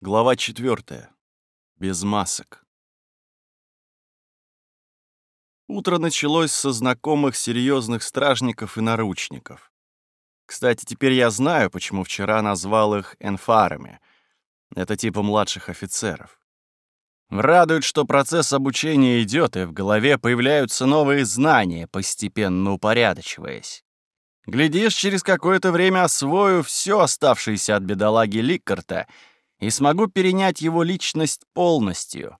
Глава 4. Без масок. Утро началось со знакомых серьезных стражников и наручников. Кстати, теперь я знаю, почему вчера назвал их энфарами. Это типа младших офицеров. Радует, что процесс обучения идет, и в голове появляются новые знания, постепенно упорядочиваясь. Глядишь, через какое-то время освою все оставшееся от бедолаги Ликкарта — и смогу перенять его личность полностью.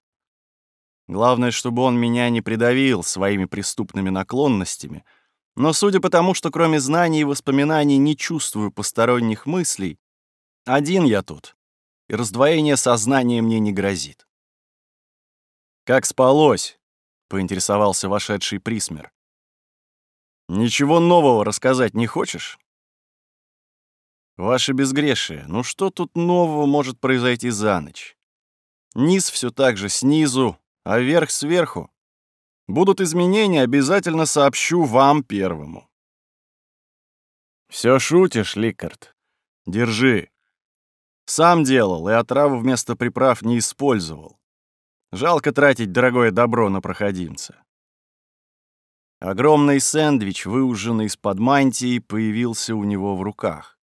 Главное, чтобы он меня не придавил своими преступными наклонностями, но судя по тому, что кроме знаний и воспоминаний не чувствую посторонних мыслей, один я тут, и раздвоение сознания мне не грозит. «Как спалось?» — поинтересовался вошедший Присмер. «Ничего нового рассказать не хочешь?» Ваше безгрешие, ну что тут нового может произойти за ночь? Низ все так же снизу, а верх сверху. Будут изменения, обязательно сообщу вам первому. Все шутишь, Ликард? Держи. Сам делал и отраву вместо приправ не использовал. Жалко тратить дорогое добро на проходимца. Огромный сэндвич, выуженный из-под мантии, появился у него в руках.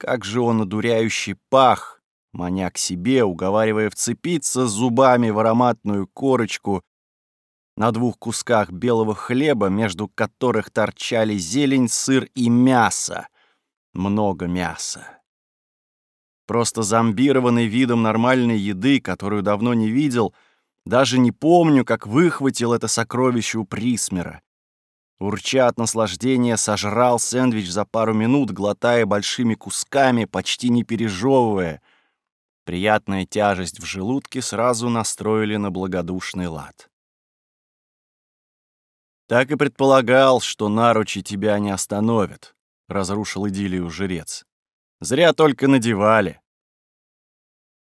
Как же он одуряющий пах, маня к себе, уговаривая вцепиться зубами в ароматную корочку на двух кусках белого хлеба, между которых торчали зелень, сыр и мясо. Много мяса. Просто зомбированный видом нормальной еды, которую давно не видел, даже не помню, как выхватил это сокровище у Присмера. Урча от наслаждения, сожрал сэндвич за пару минут, глотая большими кусками, почти не пережевывая. Приятная тяжесть в желудке сразу настроили на благодушный лад. «Так и предполагал, что наручи тебя не остановят», — разрушил идиллию жрец. «Зря только надевали».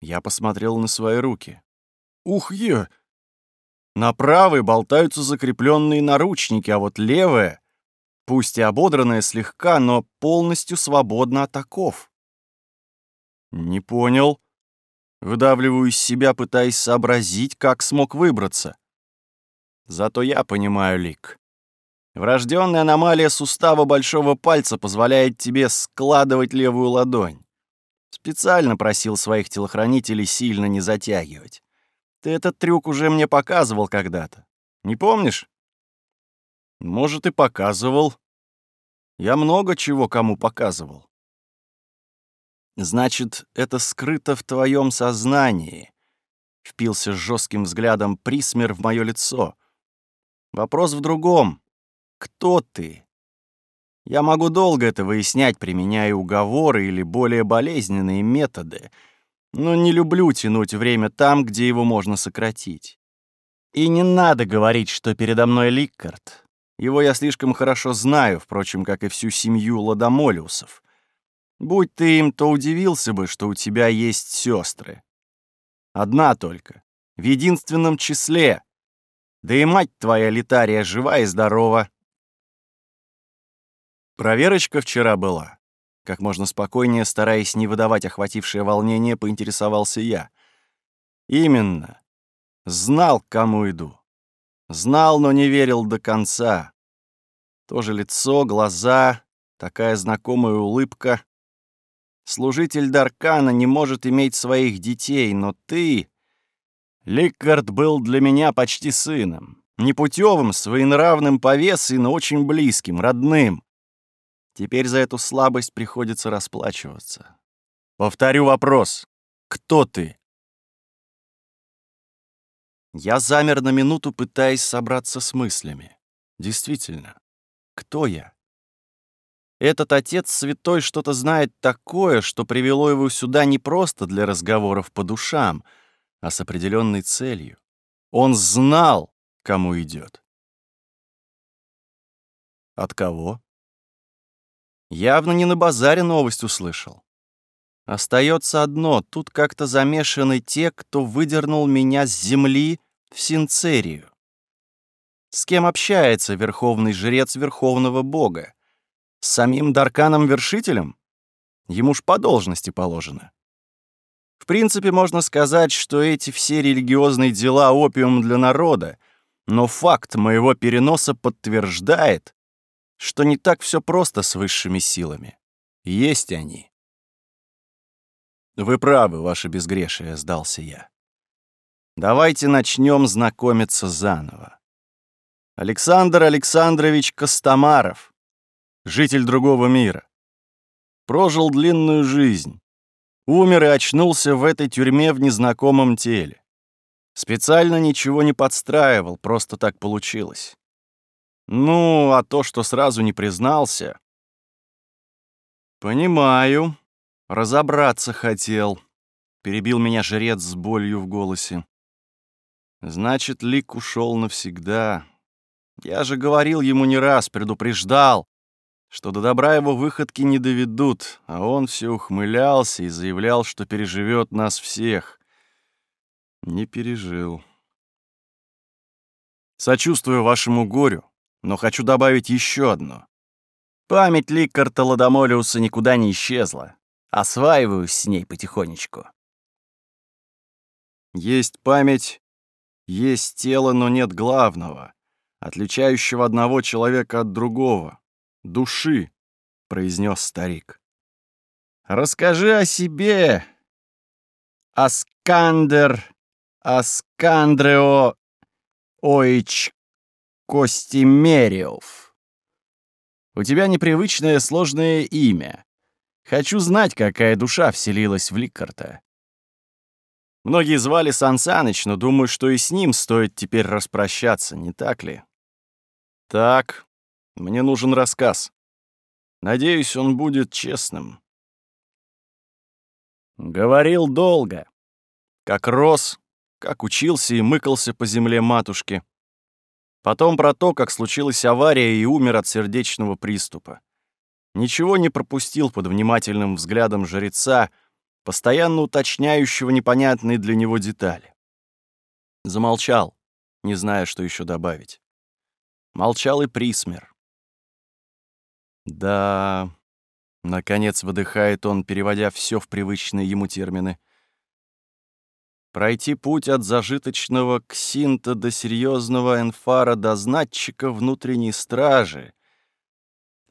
Я посмотрел на свои руки. «Ух, е!» На правой болтаются закрепленные наручники, а вот левая, пусть и ободранная слегка, но полностью свободна от оков. Не понял. Выдавливаю из себя, пытаясь сообразить, как смог выбраться. Зато я понимаю, Лик. Врожденная аномалия сустава большого пальца позволяет тебе складывать левую ладонь. Специально просил своих телохранителей сильно не затягивать. Ты этот трюк уже мне показывал когда-то. Не помнишь? Может, и показывал. Я много чего кому показывал. Значит, это скрыто в твоем сознании. Впился жестким взглядом Присмер в мое лицо. Вопрос в другом. Кто ты? Я могу долго это выяснять, применяя уговоры или более болезненные методы — но не люблю тянуть время там, где его можно сократить. И не надо говорить, что передо мной Ликкард. Его я слишком хорошо знаю, впрочем, как и всю семью Ладомолиусов. Будь ты им, то удивился бы, что у тебя есть сестры. Одна только, в единственном числе. Да и мать твоя Литария жива и здорова. Проверочка вчера была. Как можно спокойнее, стараясь не выдавать охватившее волнение, поинтересовался я. «Именно. Знал, к кому иду. Знал, но не верил до конца. Тоже лицо, глаза, такая знакомая улыбка. Служитель Даркана не может иметь своих детей, но ты... Ликкард был для меня почти сыном. Непутевым, своенравным по весу, но очень близким, родным. Теперь за эту слабость приходится расплачиваться. Повторю вопрос. Кто ты? Я замер на минуту, пытаясь собраться с мыслями. Действительно, кто я? Этот отец святой что-то знает такое, что привело его сюда не просто для разговоров по душам, а с определенной целью. Он знал, кому идет. От кого? Явно не на базаре новость услышал. Остается одно, тут как-то замешаны те, кто выдернул меня с земли в Синцерию. С кем общается верховный жрец верховного бога? С самим Дарканом-вершителем? Ему ж по должности положено. В принципе, можно сказать, что эти все религиозные дела — опиум для народа, но факт моего переноса подтверждает, что не так все просто с высшими силами. Есть они. Вы правы, ваше безгрешие, сдался я. Давайте начнем знакомиться заново. Александр Александрович Костомаров, житель другого мира. Прожил длинную жизнь. Умер и очнулся в этой тюрьме в незнакомом теле. Специально ничего не подстраивал, просто так получилось. Ну, а то, что сразу не признался... Понимаю. Разобраться хотел. Перебил меня жрец с болью в голосе. Значит, Лик ушел навсегда. Я же говорил ему не раз, предупреждал, что до добра его выходки не доведут, а он все ухмылялся и заявлял, что переживет нас всех. Не пережил. Сочувствую вашему горю, но хочу добавить еще одно. Память Ликкарта Ладомолиуса никуда не исчезла. Осваиваюсь с ней потихонечку. Есть память, есть тело, но нет главного, отличающего одного человека от другого — души, — произнес старик. «Расскажи о себе, Аскандер Аскандрео Оич Костимериев. У тебя непривычное сложное имя. Хочу знать, какая душа вселилась в Ликкарта. Многие звали Сансаныч, но думаю, что и с ним стоит теперь распрощаться, не так ли? Так, мне нужен рассказ. Надеюсь, он будет честным. Говорил долго. Как рос, как учился и мыкался по земле матушки. Потом про то, как случилась авария и умер от сердечного приступа. Ничего не пропустил под внимательным взглядом жреца, постоянно уточняющего непонятные для него детали. Замолчал, не зная, что еще добавить. Молчал и Присмер. «Да...» — наконец выдыхает он, переводя все в привычные ему термины — пройти путь от зажиточного ксинта до серьезного энфара дознатчика внутренней стражи,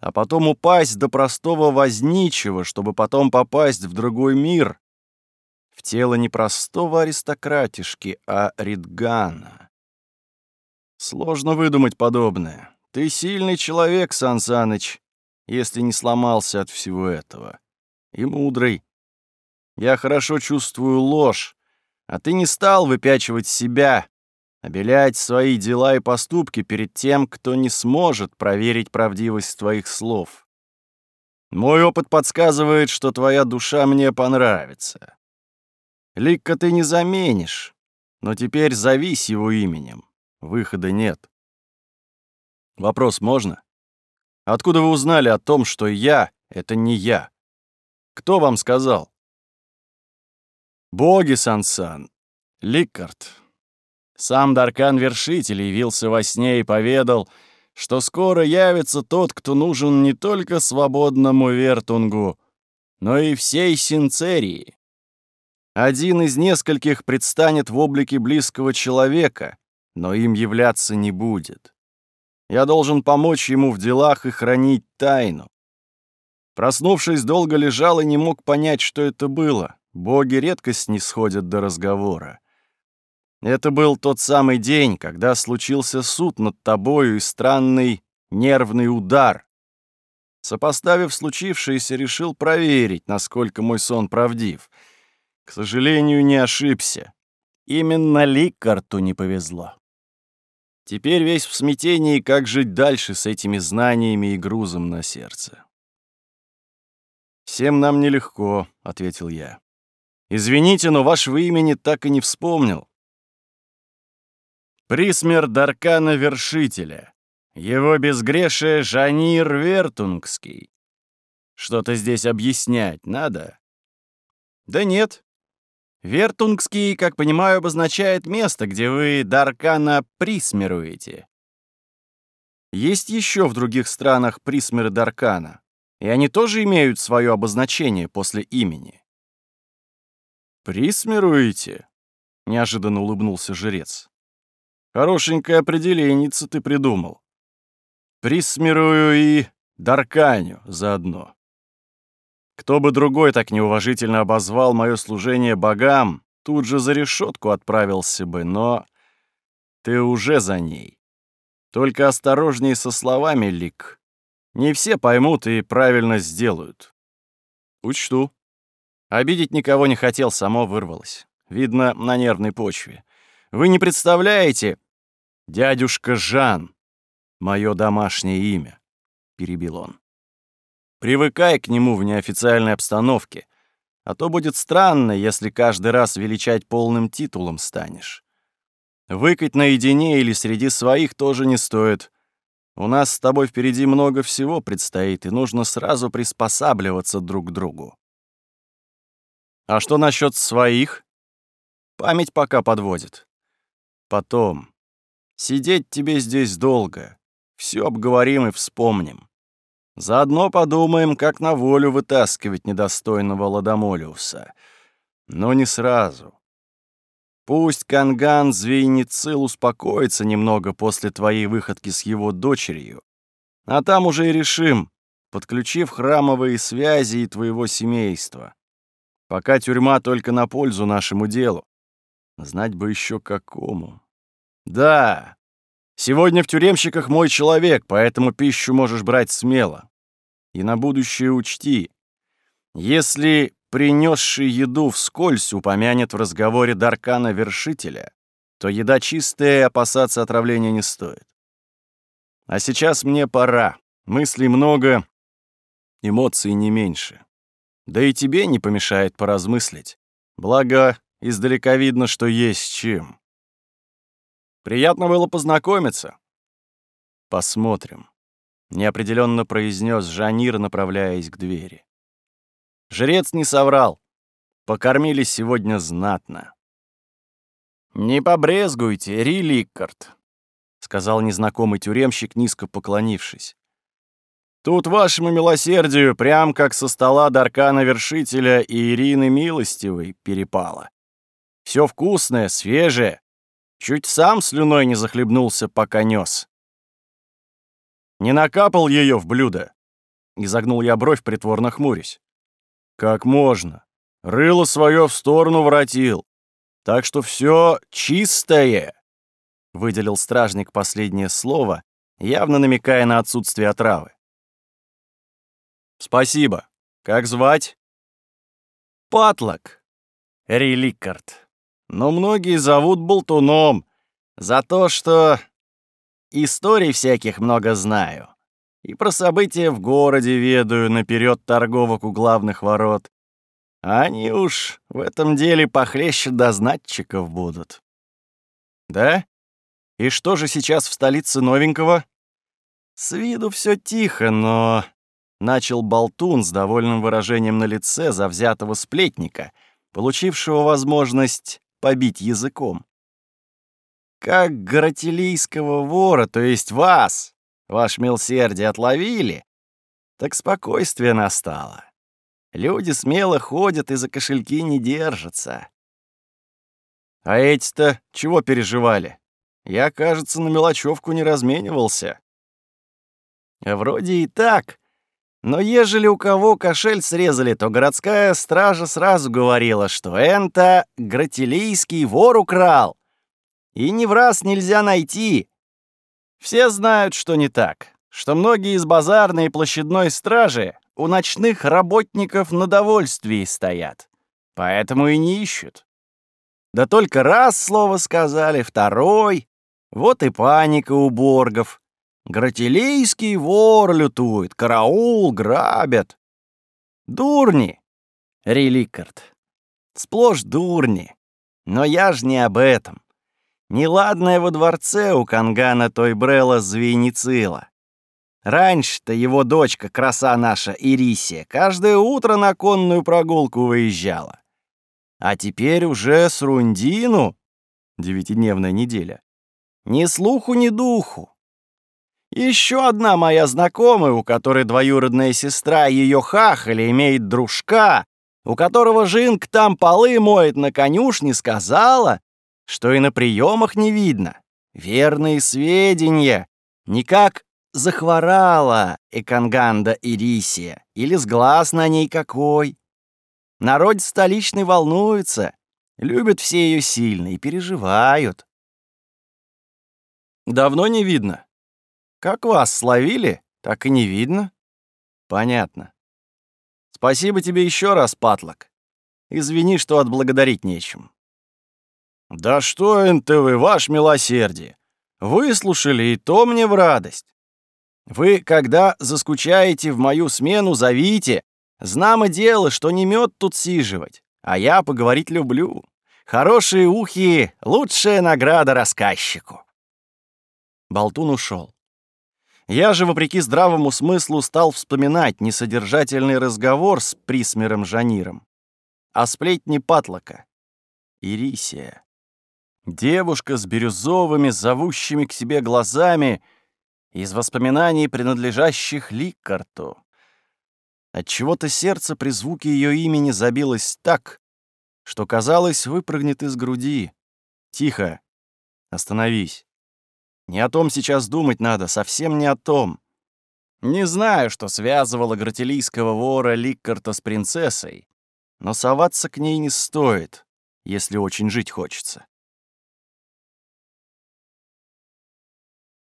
а потом упасть до простого возничего, чтобы потом попасть в другой мир, в тело не простого аристократишки, а Ридгана. Сложно выдумать подобное. Ты сильный человек, Сан Саныч, если не сломался от всего этого. И мудрый. Я хорошо чувствую ложь, а ты не стал выпячивать себя, обелять свои дела и поступки перед тем, кто не сможет проверить правдивость твоих слов. Мой опыт подсказывает, что твоя душа мне понравится. Ликка ты не заменишь, но теперь зовись его именем. Выхода нет. Вопрос можно? Откуда вы узнали о том, что я — это не я? Кто вам сказал? Боги, Сансан, Ликкард. Сам Даркан-вершитель явился во сне и поведал, что скоро явится тот, кто нужен не только свободному Вертунгу, но и всей Синцерии. Один из нескольких предстанет в облике близкого человека, но им являться не будет. Я должен помочь ему в делах и хранить тайну. Проснувшись, долго лежал и не мог понять, что это было. Боги редко снисходят до разговора. Это был тот самый день, когда случился суд над тобою и странный нервный удар. Сопоставив случившееся, решил проверить, насколько мой сон правдив. К сожалению, не ошибся. Именно Ликкарту не повезло. Теперь весь в смятении, как жить дальше с этими знаниями и грузом на сердце. «Всем нам нелегко», — ответил я. Извините, но вашего имени так и не вспомнил. Присмер Даркана Вершителя. Его безгрешие Жанир Вертунгский. Что-то здесь объяснять надо? Да нет. Вертунгский, как понимаю, обозначает место, где вы Даркана присмеруете. Есть еще в других странах присмеры Даркана, и они тоже имеют свое обозначение после имени. «Присмируете?» — неожиданно улыбнулся жрец. «Хорошенькое определение ты придумал. Присмирую и Дарканю заодно. Кто бы другой так неуважительно обозвал мое служение богам, тут же за решетку отправился бы, но ты уже за ней. Только осторожней со словами, Лик. Не все поймут и правильно сделают. Учту. Обидеть никого не хотел, само вырвалось. Видно, на нервной почве. Вы не представляете, дядюшка Жан, мое домашнее имя, перебил он. Привыкай к нему в неофициальной обстановке, а то будет странно, если каждый раз величать полным титулом станешь. Выкать наедине или среди своих тоже не стоит. У нас с тобой впереди много всего предстоит, и нужно сразу приспосабливаться друг к другу. А что насчет своих? Память пока подводит. Потом. Сидеть тебе здесь долго. Все обговорим и вспомним. Заодно подумаем, как на волю вытаскивать недостойного Ладомолиуса. Но не сразу. Пусть Канган Звейницил успокоится немного после твоей выходки с его дочерью, а там уже и решим, подключив храмовые связи и твоего семейства. Пока тюрьма только на пользу нашему делу. Знать бы еще какому. Да, сегодня в тюремщиках мой человек, поэтому пищу можешь брать смело. И на будущее учти. Если принесший еду вскользь упомянет в разговоре Даркана-вершителя, то еда чистая и опасаться отравления не стоит. А сейчас мне пора. Мыслей много, эмоций не меньше. Да и тебе не помешает поразмыслить. Благо, издалека видно, что есть чем. Приятно было познакомиться. Посмотрим. Неопределенно произнес Жанир, направляясь к двери. Жрец не соврал. Покормили сегодня знатно. «Не побрезгуйте, Риликкард», — сказал незнакомый тюремщик, низко поклонившись. «Тут вашему милосердию, прям как со стола Даркана Вершителя и Ирины Милостивой, перепало. Все вкусное, свежее. Чуть сам слюной не захлебнулся, пока нес. Не накапал ее в блюдо?» Изогнул я бровь, притворно хмурясь. Как можно? Рыло свое в сторону воротил. Так что все чистое. Выделил стражник последнее слово, явно намекая на отсутствие отравы. Спасибо. Как звать? Патлок. Реликард. Но многие зовут болтуном за то, что историй всяких много знаю. И про события в городе ведаю наперед торговок у главных ворот. Они уж в этом деле похлеще дознатчиков будут. Да? И что же сейчас в столице новенького? С виду все тихо, но... Начал болтун с довольным выражением на лице завзятого сплетника, получившего возможность побить языком. Как горотелийского вора, то есть вас, ваше милсердие, отловили, так спокойствие настало. Люди смело ходят и за кошельки не держатся. А эти-то чего переживали? Я, кажется, на мелочевку не разменивался. Вроде и так. Но ежели у кого кошель срезали, то городская стража сразу говорила, что это гратилийский вор украл. И ни в раз нельзя найти. Все знают, что не так, что многие из базарной и площадной стражи у ночных работников на довольствии стоят, поэтому и не ищут. Да только раз слово сказали, второй, вот и паника у боргов. Гратилейский вор лютует, караул грабят. Дурни, Реликард, сплошь дурни. Но я ж не об этом. Неладное во дворце у Кангана Тойбрела звеницила. Раньше-то его дочка, краса наша Ирисия, каждое утро на конную прогулку выезжала. А теперь уже с Рундину, девятидневная неделя, ни слуху, ни духу. Еще одна моя знакомая, у которой двоюродная сестра ее хахали имеет дружка, у которого Жинк там полы моет на конюшне, сказала, что и на приемах не видно. Верные сведения. Никак захворала Эканганда Ирисия, или с глаз на ней какой. Народ столичный волнуется, любят все ее сильно и переживают. Давно не видно. Как вас словили, так и не видно. Понятно. Спасибо тебе еще раз, Патлок. Извини, что отблагодарить нечем. Да что, НТВ, ваш милосердие. Выслушали, и то мне в радость. Вы, когда заскучаете в мою смену, зовите. Знамо дело, что не мед тут сиживать, а я поговорить люблю. Хорошие ухи — лучшая награда рассказчику. Болтун ушел. Я же, вопреки здравому смыслу, стал вспоминать несодержательный разговор с Присмером Жаниром. О сплетне Патлока. Ирисия. Девушка с бирюзовыми, зовущими к себе глазами — из воспоминаний, принадлежащих Ликкарту. Отчего-то сердце при звуке ее имени забилось так, что, казалось, выпрыгнет из груди. «Тихо! Остановись! Не о том сейчас думать надо, совсем не о том. Не знаю, что связывало гратилийского вора Ликкарта с принцессой, но соваться к ней не стоит, если очень жить хочется.